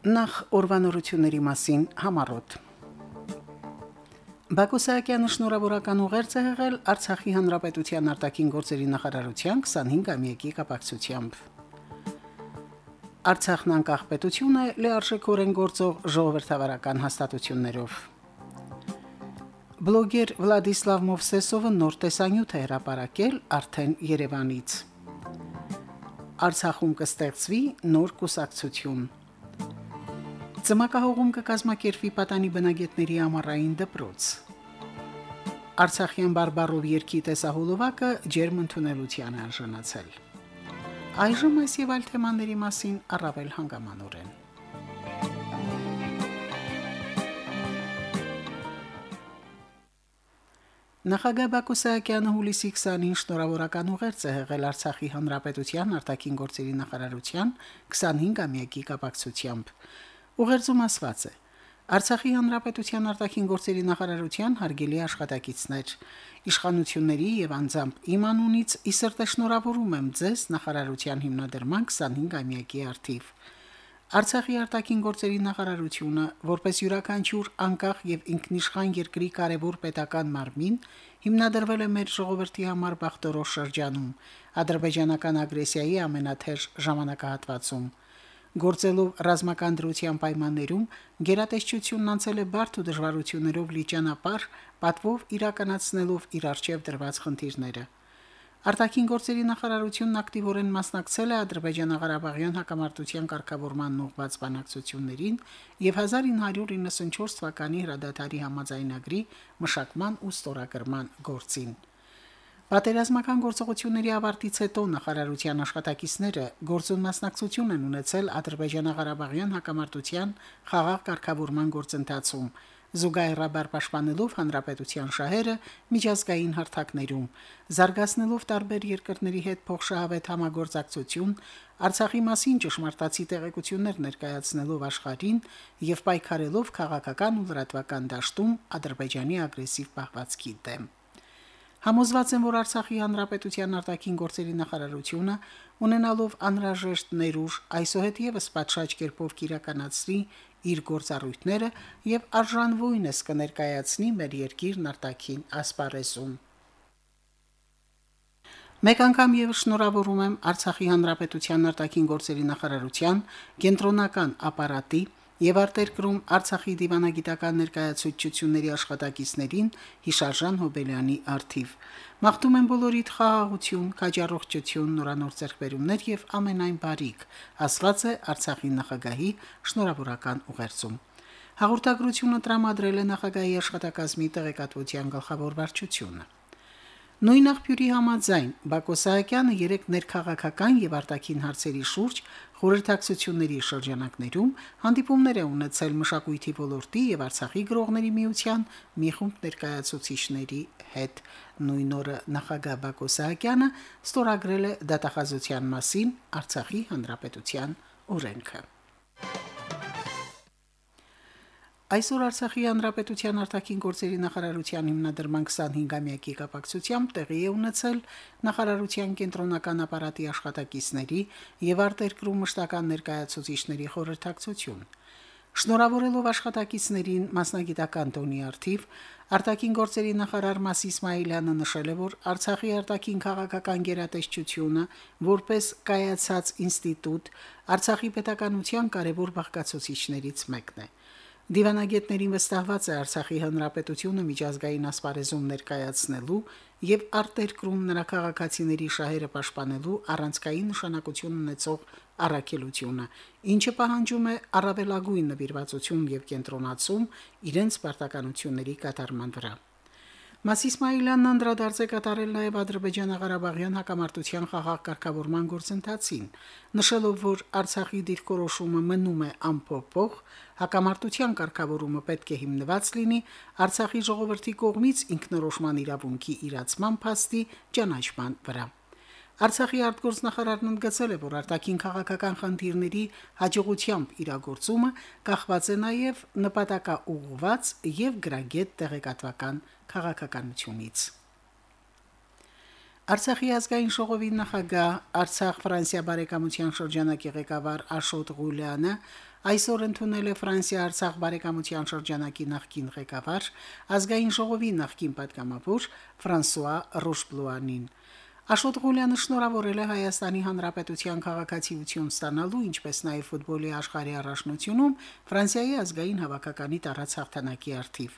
Նախ օրվանորությունների մասին համառոտ։ Բակո Սահակյանը շնորհավորական ուղերձ է եղել Արցախի հանրապետության արտաքին գործերի նախարարության 25-ամյակի կապակցությամբ։ Արցախն անկախ պետություն է լիարժեքորեն գործող ժողովրդավարական հաստատություններով։ Բլոգեր Վլադիսլավ Մովսեսովը նոր տեսանյութ է հրապարակել արդեն Երևանից։ Արցախում կստեղծվի նոր կուսակցություն։ Ծմակահողում կկազմակերպվի պատանի բնագետների ամառային դպրոց։ Արցախյան բարբարով երկի տեսահոլովակը ջերմ ընդունելության արժանացել։ Այժմ այս եւ այլ թեմաների մասին առավել հանգամանորեն։ Նախագահ Բակո Սահակյանը հուլիսի 20-ին շնորհավորական ուղերձ է եղել Արցախի հանրապետության արտաքին գործերի նախարարության 25-ամյակի կապակցությամբ։ Ուղերձում ասված է. Արցախի հանրապետության արտաքին գործերի նախարարության հարգելի աշխատակիցներ, իշխանությունների եւ անձամբ իմ անունից ի սրտե շնորհավորում եմ ձեզ նախարարության հիմնադրման 25-ամյակի արդիվ։ Արցախի արտաքին գործերի նախարարությունը, որպես յուրաքանչյուր անկախ եւ ինքնիշխան երկրի կարևոր պետական մարմին, հիմնադրվել է մեր ժողովրդի համար բախտորոշ շրջանում, ադրբեջանական ագրեսիայի ամենաթեժ ժամանակահատվածում գործելով ռազմական դրության պայմաններում գերատեսչությունն անցել է բարդ ու դժվարություններով լի ճանապարհ, պատվով իրականացնելով իր արժեվ դրված խնդիրները։ Արտաքին գործերի նախարարությունն ակտիվորեն մասնակցել է Ադրբեջանա-Ղարաբաղյան հակամարտության կարգավորման ուղղված բանակցություններին եւ 1994 թվականի հրադադարի համաձայնագրի մշակման ու ստորագրման գործին։ Պատերազմական գործողությունների ավարտից հետո նախարարության աշխատակիցները գործուն մասնակցություն են ունեցել Ադրբեջանա-Ղարաբաղյան հակամարտության խաղաղ կարգավորման գործընթացում, զուգահեռաբար պաշտպանելով հանրապետության շահերը միջազգային հարթակներում, զարգացնելով տարբեր երկրների հետ փոխշահավետ համագործակցություն, Արցախի մասին ճշմարտացի տեղեկություններ ներկայացնելով աշխարհին եւ պայքարելով քաղաքական ու լրատվական դաշտում Ադրբեջանի ագրեսիվ պահվածքի դեմ։ Համոզված եմ, որ Արցախի հանրապետության արտաքին գործերի նախարարությունը, ունենալով անհրաժեշտ ներուժ, այսօհետ եւս պատշաճ կերպով կիրականացնի իր գործառույթները եւ արժանվույնս կներկայացնի մեր երկիրն արտաքին ասպարեզում։ Մեկ անգամ եւս շնորհավորում եմ Արցախի հանրապետության արտաքին գործերի նախարարության կենտրոնական ապարատի եւ արտերկրում Արցախի դիվանագիտական ներկայացուցչությունների աշխատակիցներին Հիշարժան Հոբելյանի արթիվ։ Մաղթում եմ բոլորիդ խաղաղություն, քաջառողջություն, նորանոր ձեռքբերումներ եւ ամենայն բարիք, ասված է Արցախի նախագահի շնորհավորական ուղերձում։ Հաղորդագրությունը տրամադրել է նախագահի աշխատակազմի տեղեկատվության գլխավոր վարչությունը։ Նույն աղբյուրի համաձայն Բակո Սահակյանը երեք ներքաղաքական եւ արտաքին հարցերի շուրջ խորհրդակցությունների շրջանակներում հանդիպումներ է ունեցել մշակույթի ոլորտի եւ Արցախի գրողների միության մի խումբ ներկայացուցիչների հետ։ Նույն օրը նախագահ Բակո Սահակյանը ստորագրել է դատախազության մասին Արցախի հանրապետության օրենքը։ Այսօր Արցախի հանրապետության արտաքին գործերի նախարարության հիմնադրման 25-ամյակի կապակցությամբ տեղի է ունեցել նախարարության կենտրոնական ապարատի աշխատակիցների եւ արտերկրում մշտական ներկայացուցիչների խորհրդակցություն։ Շնորհավորելով աշխատակիցներին մասնագիտական տոնի արդիվ, արտաքին գործերի նախարար Մաս Իսմայելյանը նշել է, որ Արցախի արտաքին քաղաքական գերատեսչությունը որպես կայացած ինստիտուտ Արցախի պետականության կարևոր բաղկացուցիչներից մեկն է։ Դիվանագետներին վստահված է Արցախի հանրապետությունը միջազգային ասպարեզում ներկայացնելու եւ արտերկրում նրա քաղաքացիների շահերը պաշտպանելու առանցքային նշանակություն ունեցող առաքելությունը, ինչը պահանջում է առավելագույն նվիրվածություն եւ կենտրոնացում իրենց պարտականությունների կատարման վրա։ Մաս Իսմայելյանն անդրադարձ է կատարել նաև Ադրբեջանա-Ղարաբաղյան հակամարտության խաղաղ կարգավորման գործընթացին, նշելով, որ Արցախի դիրքորոշումը մնում է անփոփոխ, հակամարտության կարգավորումը պետք է հիմնված լինի Արցախի ժողովրդի կողմից ինքնորոշման իրավունքի իրացման փաստի ճանաչման վրա։ Արցախի արտգործնախարարն ընդգծել է, որ արտաքին քաղաքական խնդիրների հաջողությամբ իրագործումը կախված է նաև նպատակաուղղված եւ գրագետ տեղեկատվական քաղաքականությունից։ Արցախի ազգային ժողովի նախագահ Արցախ-Ֆրանսիա բարեկամության շրջանակի ղեկավար Աշոտ Ղուլյանը այսօր ընդունել է Ֆրանսիա-Արցախ բարեկամության շրջանակի նախկին ղեկավար ազգային ժողովի նախկին պատգամավոր Ֆրանսուয়া Ռոշբլուանին։ Աշոտ Ղուլյանը շնորհավորել է Հայաստանի Հանրապետության քաղաքացիություն ստանալու, ինչպես նաև ֆուտբոլի աշխարհի առաջնությունում Ֆրանսիայի ազգային հավաքականի տարած հաղթանակի արդիվ։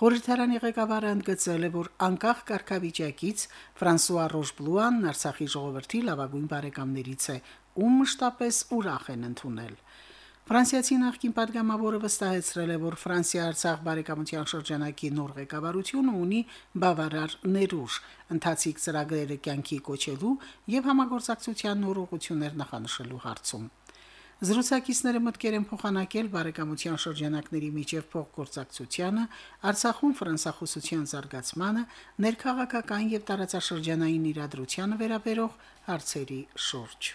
Խորհրդարանի ղեկավարը ընդգծել է, որ անկախ կարգավիճակից Ֆրանսուয়া Ռոշբլուանն Արցախի ժողովրդի լավագույն բարեկամներից է, ում մշտապես ուրախ են ընդունել։ Ֆրանսիացի նախկին падգամավորը վստահեցրել է, որ Ֆրանսիա-Արցախ բարեկամության շրջանակի նոր ղեկավարությունը ունի բավարար ներուժ, ընդհանրիկ ծրագրերը կյանքի կոչելու եւ համագործակցության նոր ուղղություններ նախանշելու հարցում։ Զրուցակիցները մտկեր են փոխանակել բարեկամության շրջանակների միջև փոխգործակցությանը, Արցախում ֆրանսախոսության զարգացմանը, ներքաղաքական եւ տարածաշրջանային իրադրությանը վերաբերող հարցերի շուրջ։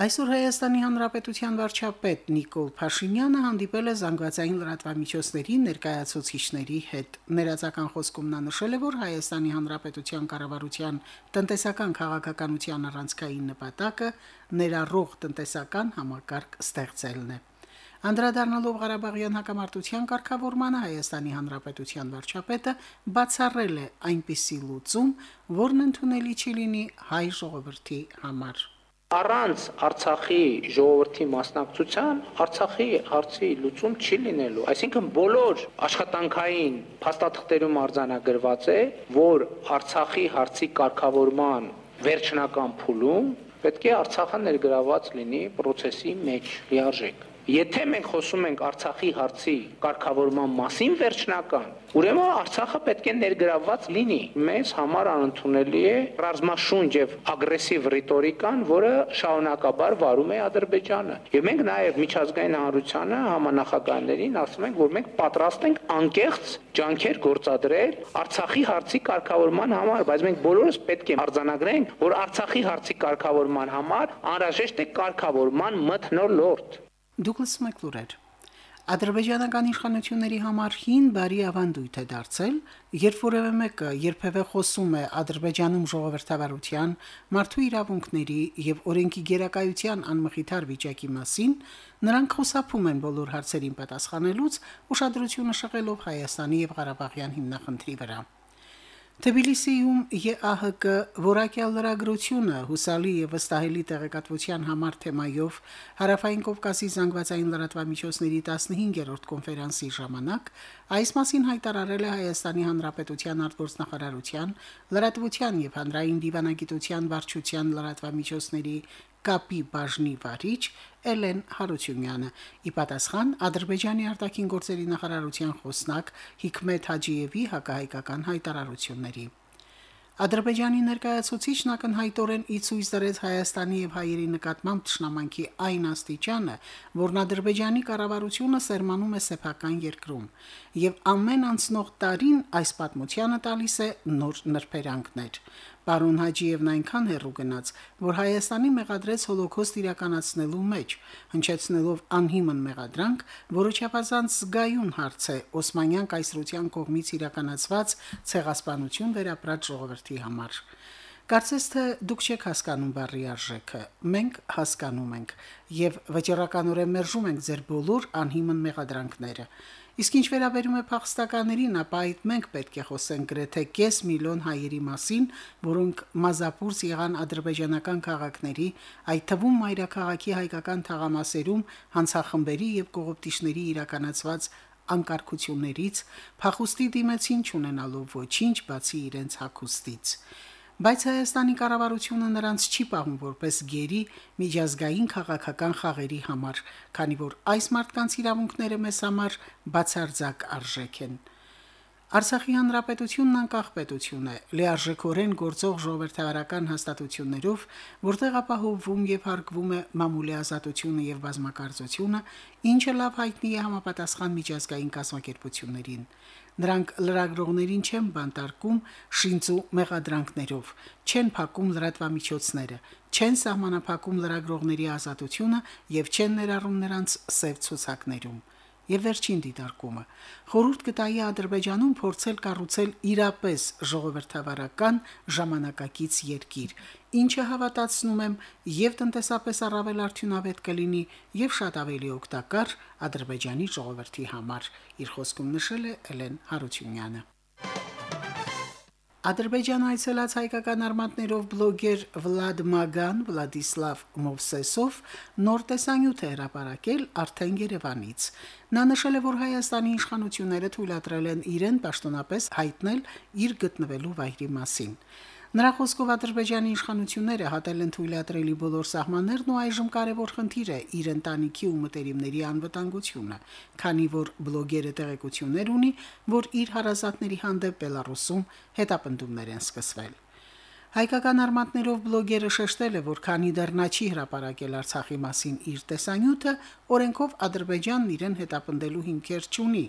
Այսօր Հայաստանի Հանրապետության վարչապետ Նիկոլ Փաշինյանը հանդիպել է զանգվածային լրատվամիջոցների ներկայացուցիչների հետ։ Ներածական խոսքում նա նշել է, որ Հայաստանի Հանրապետության կառավարության տնտեսական քաղաքականության առանցքային նպատակը ներառող տնտեսական համակարգ ստեղծելն է։ Անդրադառնալով Ղարաբաղյան հակամարտության կարգավորմանը Հայաստանի Հանրապետության վարչապետը բացառել է այնպիսի լուծում, որն ընդունելի չի լինի հայ ժողովրդի համար առանց Արցախի ժողովրդի մասնակցության Արցախի հարցի լուծում չի լինելու։ Այսինքն բոլոր աշխատանքային փաստաթղթերում արձանագրված է, որ Արցախի հարցի կարգավորման վերջնական փուլում պետք է Արցախը ներգրաված լինի process-ի մեջ լիարժեք։ Եթե մենք խոսում ենք Արցախի հարցի կարգավորման մասին վերջնական, ուրեմն Արցախը պետք է ներգրավված լինի։ Մեզ համար անընդունելի է ռազմաշունչ եւ ագրեսիվ ռիտորիկան, որը շարունակաբար վարում է Ադրբեջանը։ Եվ մենք նաեւ միջազգային հանրությանը համանախագահներին ասում ենք, որ մենք պատրաստ ենք անկեղծ ջանքեր գործադրել Արցախի հարցի կարգավորման համար, բայց մենք բոլորս պետք է արձանագրենք, որ Արցախի հարցի կարգավորման համար անհրաժեշտ է կարգավորման մթնոլորտ Դուգլաս Մակլուրեր Ադրբեջանական իշխանությունների համար հին բարի ավանդույթ է դարձել, երբ որևէ մեկը երբևէ խոսում է Ադրբեջանում ժողովրդավարության, մարդու իրավունքների եւ օրենքի գերակայության անմխիթար վիճակի մասին, նրանք խոսափում են բոլոր հարցերին պատասխանելուց, ուշադրությունը շեղելով Հայաստանի եւ Ղարաբաղյան հիմնախնդրի վրա։ Թբիլիսիում ԵԱՀԿ որակյալ լրագրությունը հուսալի եւ վստահելի տեղեկատվության համար թեմայով Հարավային Կովկասի զանգվածային լրատվամիջոցների 15-րդ կոնֆերանսի ժամանակ այս մասին հայտարարել է Հայաստանի Հանրապետության արտգործնախարարության լրատվության եւ հանրային դիվանագիտության վարչության լրատվամիջոցների կապի բաժնի վարիչ Էլեն Հարությունյանը ի պատասխան Ադրբեջանի արտաքին գործերի նախարարության խոսնակ Հիկմետ Հաջիևի հակահայկական հայտարարությունների Ադրբեջանի ներկայացուցիչն ակնհայտորեն ի ցույց դրեց Հայաստանի եւ հայերի նկատմամբ ճշնամանքի այն աստիճանը, որն Ադրբեջանի կառավարությունը սերմանում է սեփական երկրում, եւ ամեն անցնող տարին այս պատմությանը տալիս է նոր նրբերանգներ։ Պարոն Հաջիևն այնքան հեռու գնաց, որ Հայաստանի մեղադրեց հոլոկոստ իրականացնելու մեջ, հնչեցնելով անհիմն մեղադրանք, որը չափազանց զգայուն հարց է Օսմանյան կայսրության կողմից իրականացված ցեղասպանություն վերապրած ժողովրդի համար։ Կարծես թե դուք չեք հասկանում բառի արժեքը։ Մենք հասկանում ենք եւ վճռականորեն մերժում ենք ձեր բոլոր անհիմն մեղադրանքները։ Իսկ ինչ վերաբերում է փախստականներին, ապա այդ մենք պետք է խոսենք գրեթե կես միլիոն հայերի մասին, որոնք մազապուրս եղան ադրբեջանական քաղաքների, այդ թվում մայրաքաղաքի հայկական թաղամասերում հանցախմբերի եւ կողոպտիչների իրականացված անկարգություններից, փախուստի դիմեցին չունենալով ոչինչ բացի իրենց հակոստից բայց Հայաստանի կառավարությունը նրանց չի պահում որպես գերի միջազգային քաղաքական խաղերի համար, քանի որ այս մարդկանց իրավունքները մեզ համար բացարձակ արժեք են։ Արցախի հանրապետությունն անկախ պետություն է, լիարժեքորեն գործող ժողովրդավարական հաստատություններով, որտեղ ապահովվում եւ հարգվում է մամուլի ազատությունը եւ բազմակարծությունը, ինչը լավ հայտնի է համապատասխան միջազգային կազմակերպություններին։ Նրանք լրագրողներին չեն բանտարկում շինծու մեղադրանքներով, չեն փակում լրատվամիջոցները, չեն սահմանափակում լրագրողների ազատությունը եւ չեն ներառում նրանց սև ցուցակներում։ Եվ վերջին դիտարկումը. խորհուրդ կտայի Ադրբեջանում փորձել կառուցել իրապես ժողովրդավարական ժամանակակից երկիր, ինչը հավատացնում եմ եւ տնտեսապես առավել արդյունավետ կլինի եւ շատ ավելի օգտակար Ադրբեջանի ժողովրդի համար, իր խոսքում նշել է Էլեն Հարությունյանը։ Ադրբեջան այցելած հայկական արմատներով բլոգեր Վլադ Մագան, Վլադիսլավ Մովսեսով նոր տեսանյութ է հրապարակել արդեն Երևանից։ Նա նշել է, որ Հայաստանի իշխանությունները թույլատրել են իրեն պաշտոնապես հայտնել իր գտնվելու վայրի մասին։ Նրա խոսքով Ադրբեջանի իշխանությունները հատել են թույլատրելի բոլոր սահմաններն ու այժմ կարևոր խնդիր է իր ընտանիքի ու մտերիմների անվտանգությունը, քանի որ բլոգերը տեղեկություններ ունի, որ իր հարազատների հանդեպ Բելարուսում հետապնդումներ են սկսվել։ Հայկական արմատներով բլոգերը շեշտել է, որ քանի դեռ նա չի հրապարակել Արցախի մասին իր տեսանյութը, օրենքով Ադրբեջանն իրեն հետապնդելու հիմքեր չունի։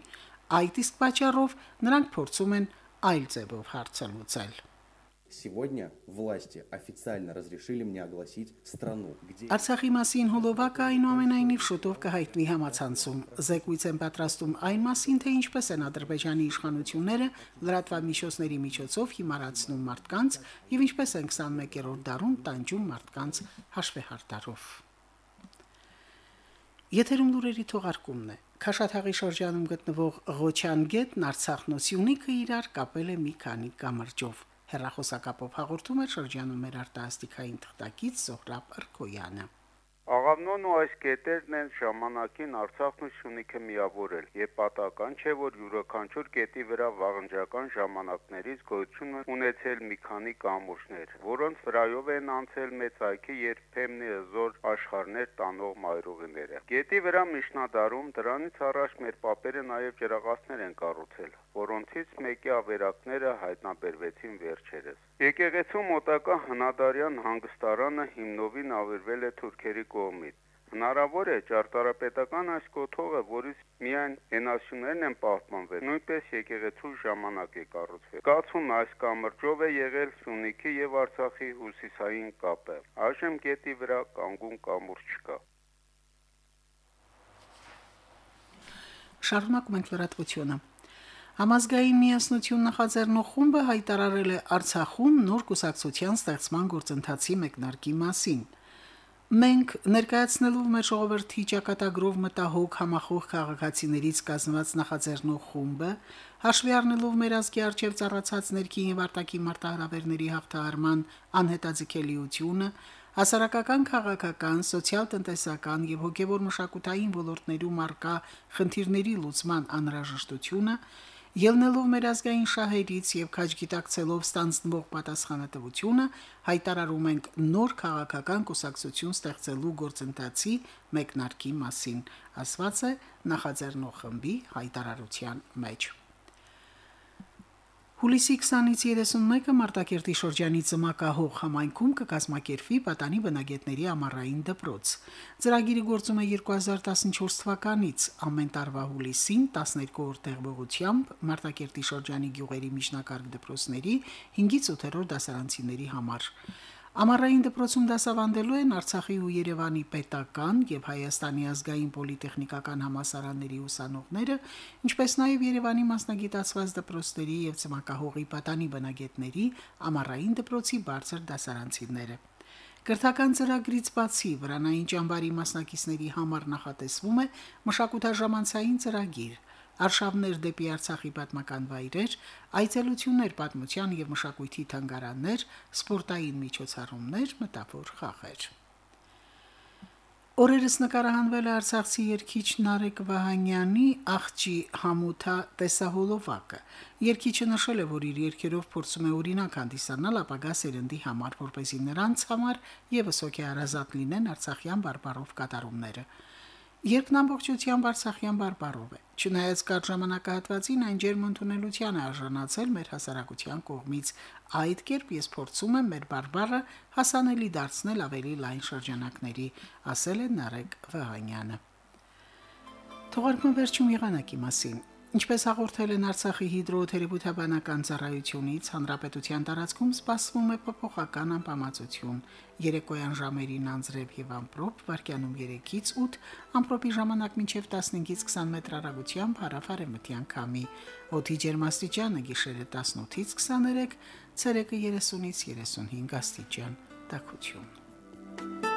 Այդ իսկ պատճառով նրանք փորձում են այլ ձևով հարցը լուծել։ Сегодня власти официально разрешили мне огласить страну, где Արցախի մասին հոլովակը այնուամենայնիվ շուտով կհայտնի համացանցում։ Զեկույց են պատրաստում այն մասին, թե ինչպես են Ադրբեջանի իշխանությունները լրատվամիջոցների միջոցով հիմարացնում մարդկանց եւ ինչպես են 21-րդ դարում տանջում մարդկանց հաշվեհարդարով։ Եթերում լուրերի թողարկումն է։ Քաշաթաղի շրջանում գտնվող Ղոչան գետն Արցախն ու Սյունիքը իրար կապել է մի քանի կամրջով։ Հերրախոսակապով հաղորդում է շրջանում մեր արտասթիկային թղթակից Սոհրաբ Արքոյանը։ Աղավնոն ու այս կետերն են ժամանակին Արցախն ու Շունիքը միավորել, եւ պատական չէ, որ յուրաքանչյուր կետի վրա վաղնջական ժամանակներից գոյություն ունեցել մի քանի կամուրջներ, որոնց վրայով են անցել մեծ այքի երբեմնի հզոր աշխարհներ տանող մայրուղիները։ Գետի վրա միջնադարում դրանից առաջ մեր պապերը նաեւ ջրաղացներ են կառուցել, որոնցից մեկի ավերակները հայտնաբերվեցին վերջերս։ Եկեղեցու մոտակա հնադարյան հանգստարանը հիմնովին ավերվել է թուրքերի կողմից։ Հնարավոր է ճարտարապետական այս կոթողը, որից միայն հենասյուներն են պահպանվել, նույնպես եկեղեցու ժամանակ է կառուցվել։ Կացում այս կամրջով է եղել Սյունիքի եւ Արցախի հյուսիսային կապը։ Այժմ գետի վրա կանգուն կամուրջ չկա։ Շարունակում ենք լրատվությունը։ Համազգային միասնություն նախաձեռնող խումբը հայտարարել է Արցախում նոր կուսակցության ստեղծման գործընթացի մեկնարկի մասին։ Մենք ներկայացնելով մեր ժողովրդի ճակատագրով մտահոգ համախոհ քաղաքացիներից կազմված նախաձեռնող խումբը, հաշվի առնելով մեր ազգի արչև ծառացած ներքին եւ արտաքին մարտահրավերների հաղթահարման անհետաձգելիությունը, հասարակական, քաղաքական, սոցիալ-տնտեսական եւ հոգեվոր մշակութային ոլորտներում արկա խնդիրների լուծման անհրաժեշտությունը, ելնելով մեր ազգային շահերից եւ քաջ գիտակցելով ստանձնվող պատասխանատվությունը, հայտարարում ենք նոր քաղաքական կուսակցություն ստեղծելու գործընթացի մեկնարկի մասին, ասված է նախաձեռնող խմբի հայտարարության մեջ։ Հուլիսի 20-ից 31-ը Մարտակերտի շրջանի Ծմակահող համայնքում կկազմակերպվի պատանի բնագետների ամառային դպրոց։ Ծրագիրը գործում է 2014 թվականից ամեն տարվա հուլիսին 12 օր տեղողությամբ Մարտակերտի շրջանի գյուղերի միջնակարգ դպրոցների 5-ից 8-րդ դասարանցիների համար։ Ամառային դպրոցում դասավանդելու են Արցախի ու Երևանի պետական եւ Հայաստանի ազգային պոլիտեխնիկական համասարանների ուսանողները, ինչպես նաեւ Երևանի մասնագիտացված դպրոցների եւ ցմակահողի պատանի բնագետների ամառային դպրոցի բարձր դասարանցիները։ Կրթական ծրագրից բացի վրանային ճամբարի մասնակիցների համար նախատեսվում է մշակութաժամանցային ծրագիր, արշավներ դեպի Արցախի պատմական վայրեր, այցելություններ պատմության եւ մշակույթի թանգարաններ, սպորտային միջոցառումներ, մտավոր խաղեր։ Օրերս նկարահանվել է Արցախցի երգիչ Նարեկ Վահանյանի աղջի Համութա տեսահոլովակը։ Երգիչը նշել է, որ իր երգերով փորձում է օրինակ հանդիսանալ ապագա սերնդի համար, որպեսզի նրանց համար եւս հոգեարազատ լինեն Արցախյան բարբարով կատարումները։ Երկն ամբողջությամբ Արցախյան բարբարով է։ Չնայած կար ժամանակահատվածին այն ջերմ ընդունելության է արժանացել մեր հասարակության կողմից։ Այդ կերպ ես փորձում եմ մեր բարբարը հասանելի դարձնել ավելի լայն շրջանակների, ասել է Նարեկ Վահանյանը։ Թողարկում վերջում եղանակի մասին։ Ինչպես հաղորդել են Արցախի հիդրոթերապևտաբանական ծառայությունից, հանրապետության տարածքում սպասվում է փոփոխական անբավարարություն։ Երեկոյան ժամերին անձրև եւ ամպրոպ, վարկյանում 3-ից 8, ամպրոպի ժամանակ մինչև 15-ից 20 մետր հեռագությամբ հարավարեմտյան քամի։ Օդի ջերմաստիճանը գիշերը 18-ից 23, ցերեկը 30-ից 35 աստիճան։ Տաքություն։